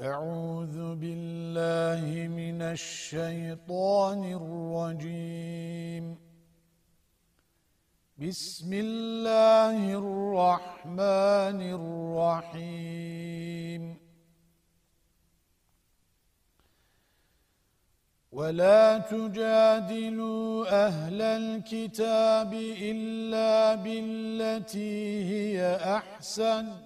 أعوذ بالله من الشيطان الرجيم. بسم الله الرحمن الرحيم. ولا تجادلوا أهل الكتاب إلا بالتي هي أحسن.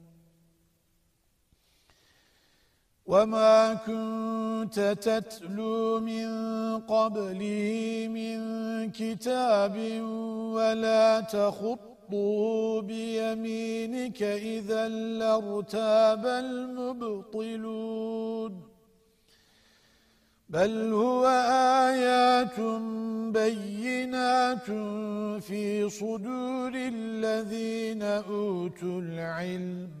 وما كنت تتلو من قبله من كتاب ولا تخطه بيمينك إذا لارتاب المبطلون بل هو آيات بينات في صدور الذين أوتوا العلم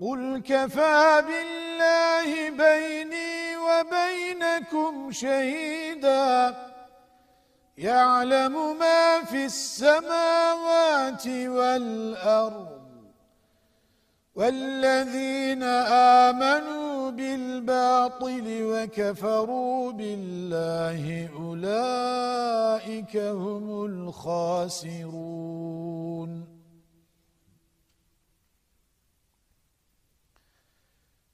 قل كفى بالله بيني وبينكم شهيدا يعلم ما في السماوات والأرض والذين آمنوا بالباطل وكفروا بالله أولئك هم الخاسرون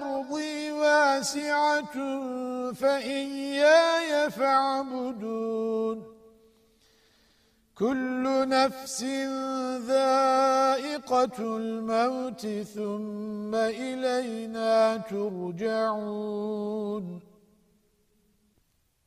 أرضي واسعة فإياي فاعبدون. كل نفس ذائقة الموت ثم إلينا ترجعون.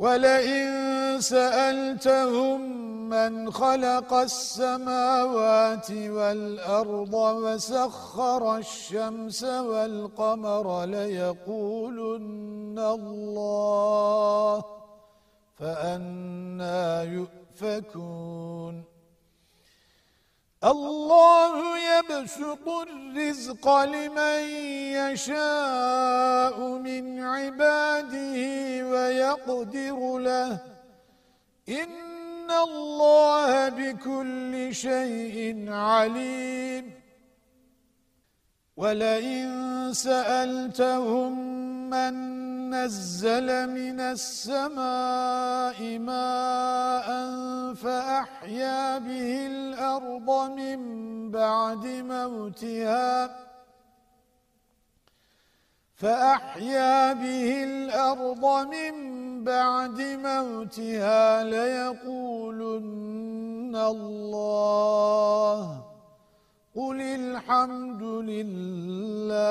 ولئن سألتهم من خلق السماوات والأرض وسخر الشمس والقمر ليقولن الله فأنا يؤفكون. الله يبسط الرزق لمن يشاء من عباده ويقدر له. إن الله بكل شيء عليم. ولئن سألتهم من نزل من السماء ماء فأحيا به الأرض من بعد موتها فأحيا به الأرض من بعد موتها ليقولن الله قل الحمد لله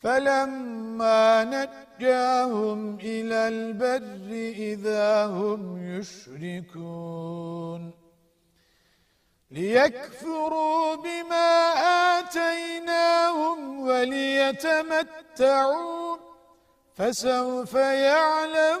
فلما نجاهم إلى البر إذا هم يشركون. ليكفروا بما آتيناهم وليتمتعوا فسوف يعلمون.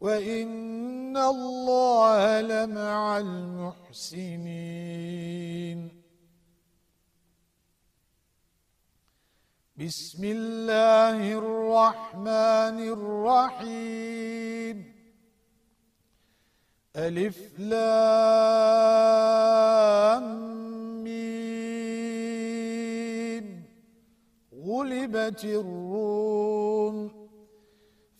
وَإِنَّ اللَّهَ لَمَعَ الْمُحْسِنِينَ. بسم الله الرحمن الرحيم. ألف لام مين غلبت الروم.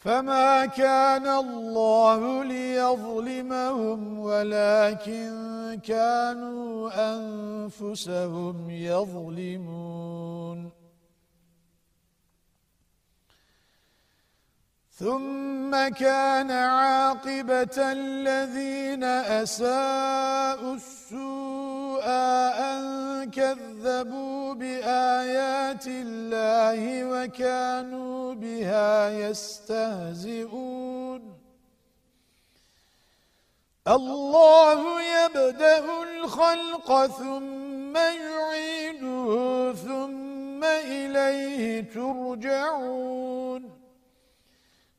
فما كان الله ليظلمهم ولكن كانوا أنفسهم يظلمون. ثم كان عاقبة الذين أساءوا السوء أن كذبوا بآيات الله وكانوا بها يستهزئون. الله يبدأ الخلق ثم يعيده ثم إليه ترجعون.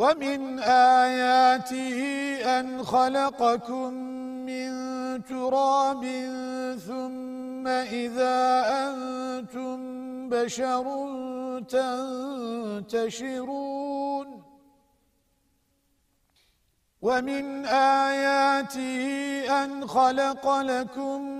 ومن آياته أن خلقكم من تراب ثم إذا أنتم بشر تنتشرون. ومن آياته أن خلق لكم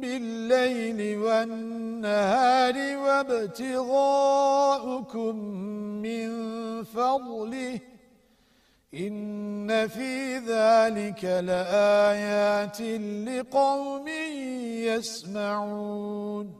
بالليل والنهار وابتغاؤكم من فضله. إن في ذلك لآيات لقوم يسمعون.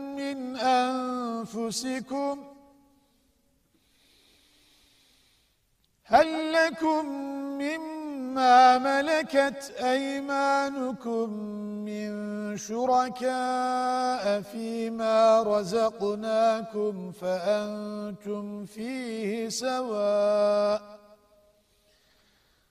من أنفسكم هل لكم مما ملكت أيمانكم من شركاء فيما رزقناكم فأنتم فيه سواء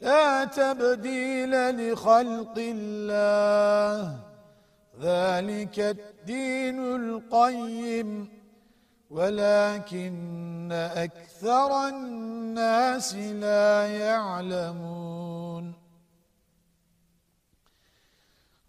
لا تبديل لخلق الله. ذلك الدين القيم. ولكن أكثر الناس لا يعلمون.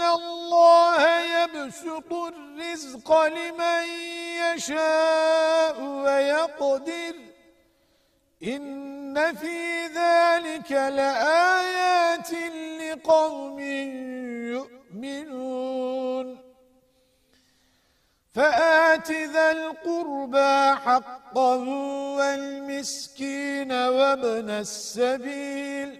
إِنَّ اللَّهَ يَبْسُطُ الرِّزْقَ لِمَن يَشَاءُ وَيَقْدِرُ إِنَّ فِي ذَلِكَ لَآيَاتٍ لِقَوْمٍ يُؤْمِنُونَ فَآتِ ذَا الْقُرْبَى حَقَّهُ وَالْمِسْكِينَ وَابْنَ السَّبِيلِ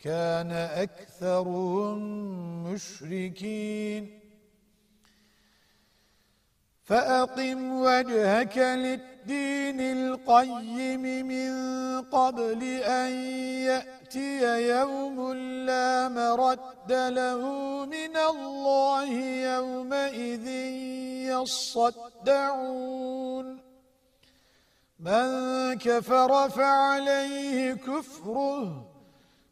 كان أكثرهم مشركين. فأقم وجهك للدين القيم من قبل أن يأتي يوم لا مرد له من الله يومئذ يصدعون. من كفر فعليه كفره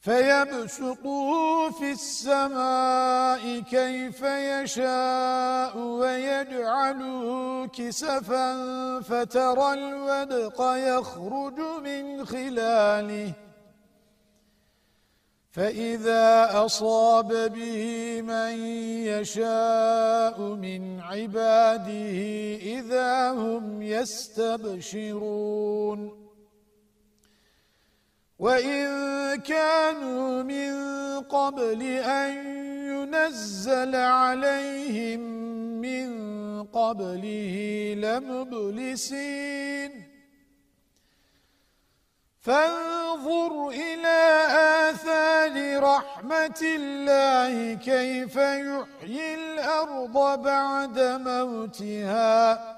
فيبسطه في السماء كيف يشاء ويجعله كسفا فترى الودق يخرج من خلاله. فإذا أصاب به من يشاء من عباده إذا هم يستبشرون. وَإِن كَانُوا مِن قَبْلِ أَن يُنَزَّلَ عَلَيْهِم مِّن قَبْلِهِ لَمُبْلِسِينَ فَانظُرْ إِلَى آثَارِ رَحْمَةِ اللَّهِ كَيْفَ يُحْيِي الْأَرْضَ بَعْدَ مَوْتِهَا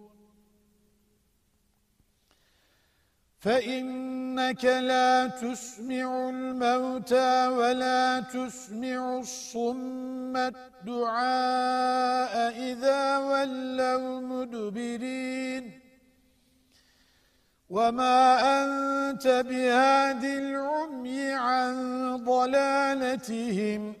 فإنك لا تسمع الموتى ولا تسمع الصم الدعاء إذا ولوا مدبرين. وما أنت بهاد العمي عن ضلالتهم.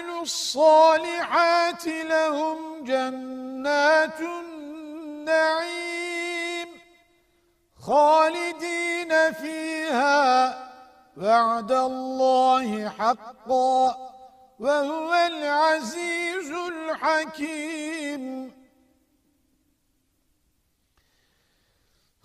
الصالحات لهم جنات النعيم خالدين فيها وعد الله حقا وهو العزيز الحكيم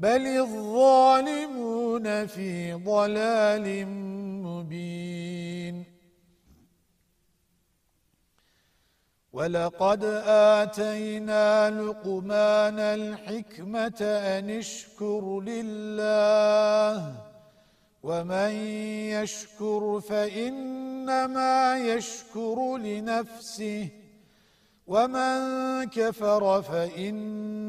بل الظالمون في ضلال مبين ولقد آتينا لقمان الحكمة أن اشكر لله ومن يشكر فإنما يشكر لنفسه ومن كفر فإن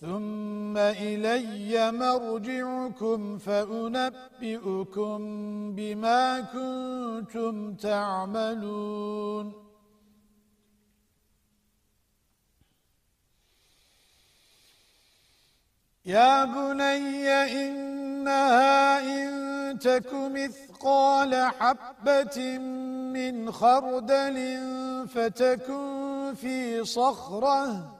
ثُمَّ إِلَيَّ مَرْجِعُكُمْ فَأُنَبِّئُكُم بِمَا كُنتُمْ تَعْمَلُونَ. يَا بُنَيَّ إِنَّهَا إِن تَكُ مِثْقَالَ حَبَّةٍ مِّنْ خَرْدَلٍ فَتَكُن فِي صَخْرَةٍ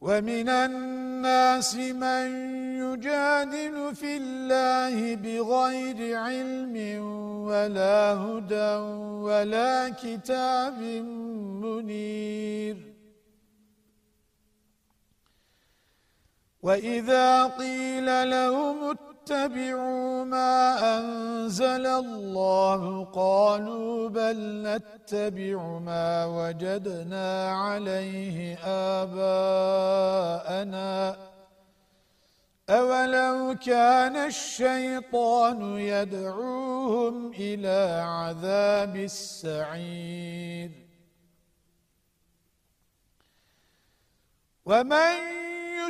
وَمِنَ النَّاسِ مَن يُجَادِلُ فِي اللَّهِ بِغَيْرِ عِلْمٍ وَلَا هُدًى وَلَا كِتَابٍ مُنِيرٍ. وَإِذَا قِيلَ لَهُمُ اتَّبِعُوا مَا أَنزَلَ اللَّهُ. قَالُوا بَلْ نَتَّبِعُ مَا وَجَدْنَا عَلَيْهِ آبَاءَنَا. أَوَلَوْ كَانَ الشَّيْطَانُ يَدْعُوهُمْ إِلَى عَذَابِ السَّعِيرِ. وَمَنْ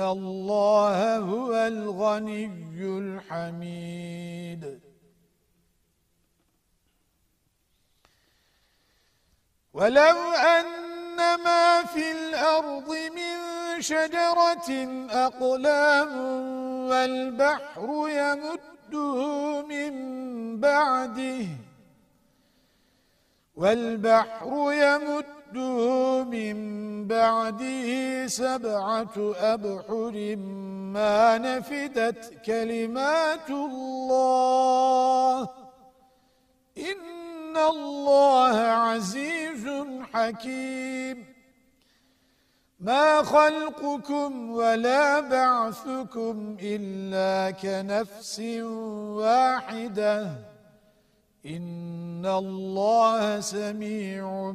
الله هو الغني الحميد. ولو أن ما في الأرض من شجرة أقلام والبحر يمد يمده من بعده والبحر يمده من بعده سبعة أبحر ما نفدت كلمات الله. إن الله عزيز حكيم. ما خلقكم ولا بعثكم إلا كنفس واحدة. إن الله سميع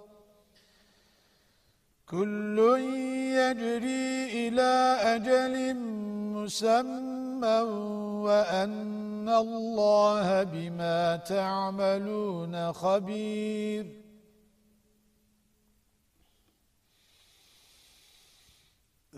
كل يجري إلى أجل مسمى وأن الله بما تعملون خبير.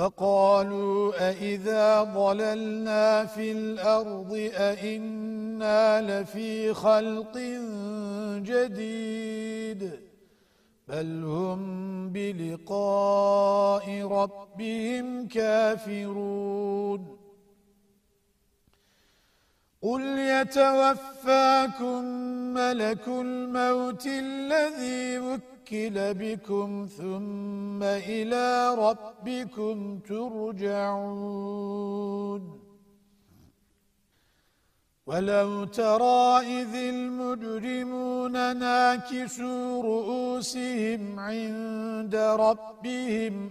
فقالوا أئذا ضللنا في الأرض أئنا لفي خلق جديد بل هم بلقاء ربهم كافرون. قل يتوفاكم ملك الموت الذي وكل بكم ثم إلى ربكم ترجعون. ولو ترى إذ المجرمون ناكسوا رؤوسهم عند ربهم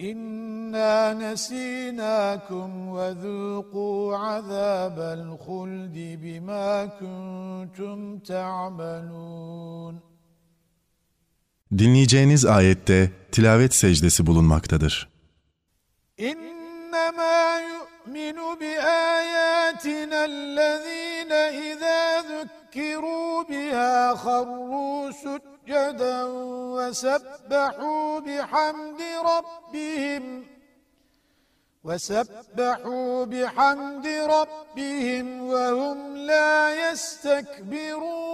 إنا نسيناكم وذوقوا عذاب الخلد بما كنتم تعملون Dinleyeceğiniz ayette tilavet secdesi bulunmaktadır. İnnemâ yu'minu bi âyâtina allezîne izâ zukkirû bihâ kharrû سجدا وسبحوا بحمد ربهم وسبحوا بحمد ربهم وهم لا يستكبرون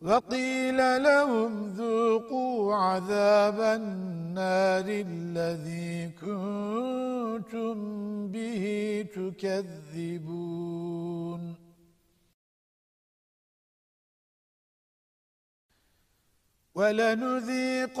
وقيل لهم ذوقوا عذاب النار الذي كنتم به تكذبون. ولنذيقنهم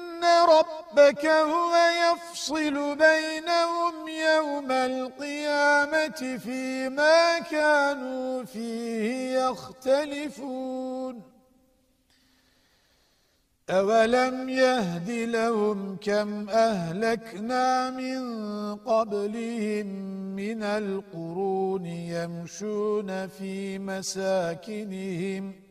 ربك هو يفصل بينهم يوم القيامة فيما كانوا فيه يختلفون. أَوَلَمْ يَهْدِ لَهُمْ كَمْ أَهْلَكْنَا مِنْ قَبْلِهِمْ مِنَ الْقُرُونِ يَمْشُونَ فِي مَسَاكِنِهِمْ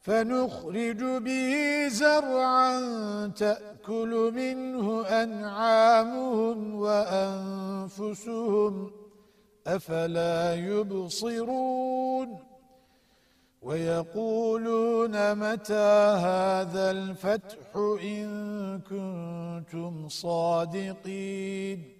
فَنُخْرِجُ بِهِ زَرْعًا تَأْكُلُ مِنْهُ أَنْعَامُهُمْ وَأَنْفُسُهُمْ أَفَلَا يُبْصِرُونَ؟ ويقولون متى هذا الفتح إن كنتم صادقين؟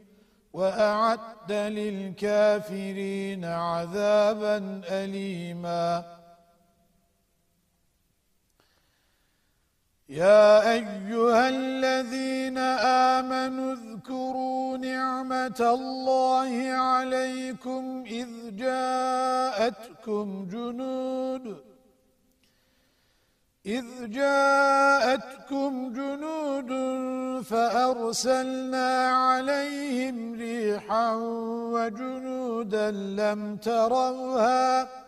وأعد للكافرين عذابا أليماً. يا أيها الذين آمنوا اذكروا نعمة الله عليكم إذ جاءتكم جنود إذ جاءتكم جنود فأرسلنا عليهم ريحا وجنودا لم تروها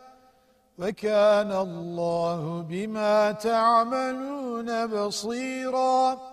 وَكَانَ اللَّهُ بِمَا تَعْمَلُونَ بَصِيرًا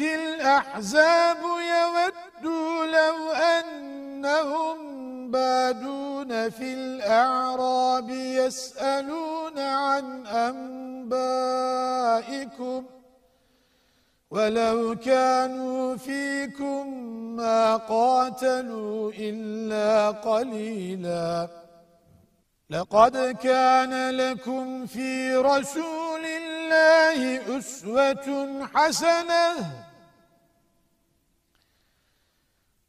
الأحزاب يودوا لو أنهم بادون في الأعراب يسألون عن أنبائكم ولو كانوا فيكم ما قاتلوا إلا قليلاً لقد كان لكم في رسول الله أسوة حسنة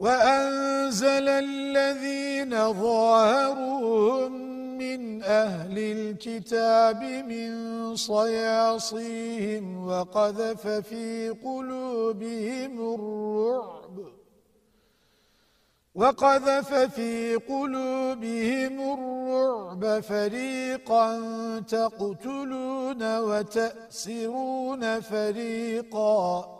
وأنزل الذين ظاهروهم من أهل الكتاب من صياصيهم وقذف في قلوبهم الرعب وقذف في قلوبهم الرعب فريقا تقتلون وتأسرون فريقا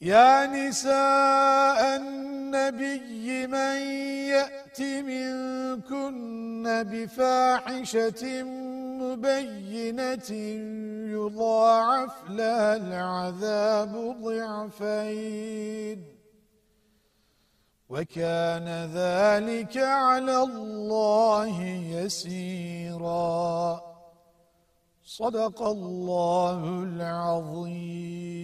يا نساء النبي من يأت منكن بفاحشة مبينة يضاعف لها العذاب ضعفين. وكان ذلك على الله يسيرا. صدق الله العظيم.